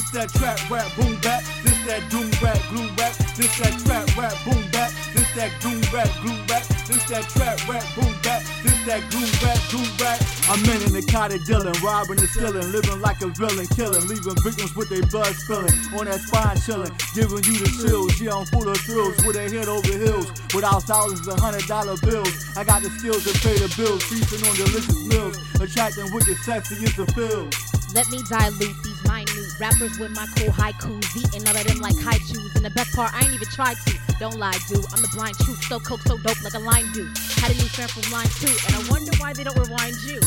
This that trap rap boom bap. This that doom rap glue rap. This that trap rap boom bap. This that doom rap glue rap. This that trap rap boom bap. This that glue rap glue rap. I'm in the cottage dealing, robbing and stealing, living like a villain, killing, leaving victims with their blood spilling. On that spine chilling, giving you the chills. Yeah, I'm full of thrills with a head over heels, without thousands of hundred dollar bills. I got the skills to pay the bills, feasting on delicious meals, attracting with the sexiest of feels. Let me dilute these minute rappers with my cool haikus, eating all of them like Hi-Chews. And the best part, I ain't even tried to. Don't lie, dude. I'm the blind truth. So coke, so dope like a lime dude. Had a new friend from line two, and I wonder why they don't rewind you.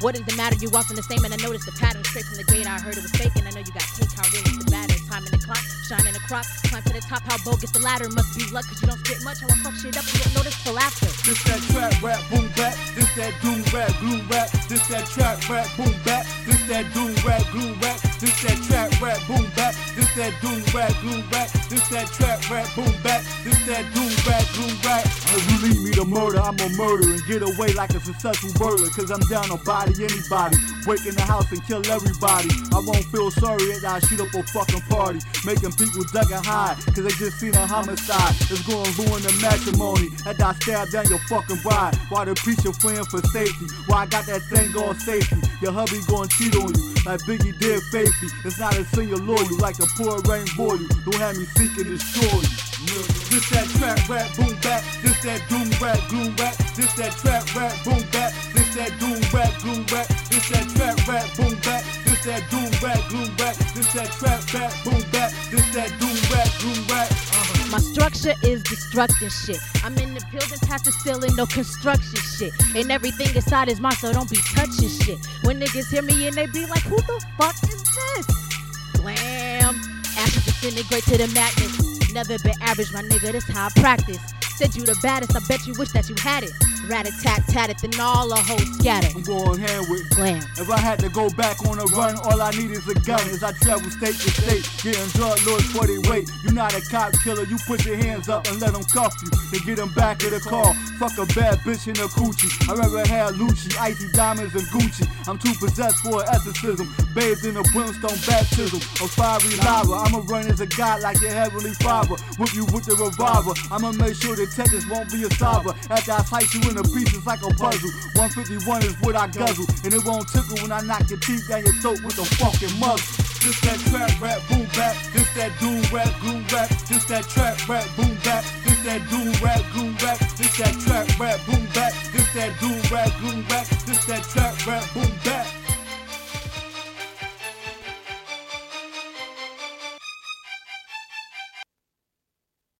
What is the matter? You walk walking the same, and I noticed the pattern straight from the gate. I heard it was fake, and I know you got cake. How real is the batter? Time in the clock, shine in the crop, climb to the top. How bogus the ladder must be luck, cause you don't spit much. How I fuck shit up, you don't notice till after. This that trap rap boom bap. This that doom rap glue rap. This that trap rap boom bap. This that doom rap glue rap. This that trap rap boom bap. This that doom rap glue rap. This that trap rap boom bap. This that doom rap glue rap. If you lead me to murder, I'm a murder and get away like a successful burglar. Cause I'm down to body anybody. Break in the house and kill everybody. I won't feel sorry after I shoot up a fucking party. Making people duck and hide. Cause they just seen a homicide. It's gonna ruin the matrimony. After I stab down your fucking bride. While the preacher fleeing for safety. Why I got that thing on safety. Your hubby gonna cheat on you. Like Biggie did Faithy. It's not a senior loyal. Like a poor rain boy. You don't have me seek and destroy you. This that trap rap boom back, this that doom rap gloom rap, this that trap rap boom back, this that doom rap gloom rap, this that trap rap boom back, this that doom rap gloom rap, this that trap rap boom back, this that doom rap gloom rap. Structure is destructing shit. I'm in the building past the ceiling, no construction shit. And everything inside is mine, so don't be touching shit. When niggas hear me and they be like, who the fuck is this? Glam. Ashes disintegrate to the madness. Never been average, my nigga, this how I practice. Said you the baddest, I bet you wish that you had it. Rat a tat tat it, then all the hoes scatter. I'm going hand with Glam. If I had to go back on a run, all I need is a gun. As I travel state to state, getting drug lords for they weight. You're not a cop killer, you put your hands up and let them cuff you. Then get them back in the car. Fuck a bad bitch in a coochie. I rather have Lucci, icy diamonds, and Gucci. I'm too possessed for exorcism. Bathed in a brimstone baptism of fiery lava. I'ma run as a god like your heavenly father. Whip you with the revolver. I'ma make sure the Texas won't be a solver. After I slice you into pieces like a puzzle. 151 is what I guzzle. And it won't tickle when I knock your teeth down your throat with a fucking muzzle. This that trap rap boom bap. This that doom rap gloom rap. This that trap rap boom bap. This that doom rap gloom rap. This that trap rap boom bap.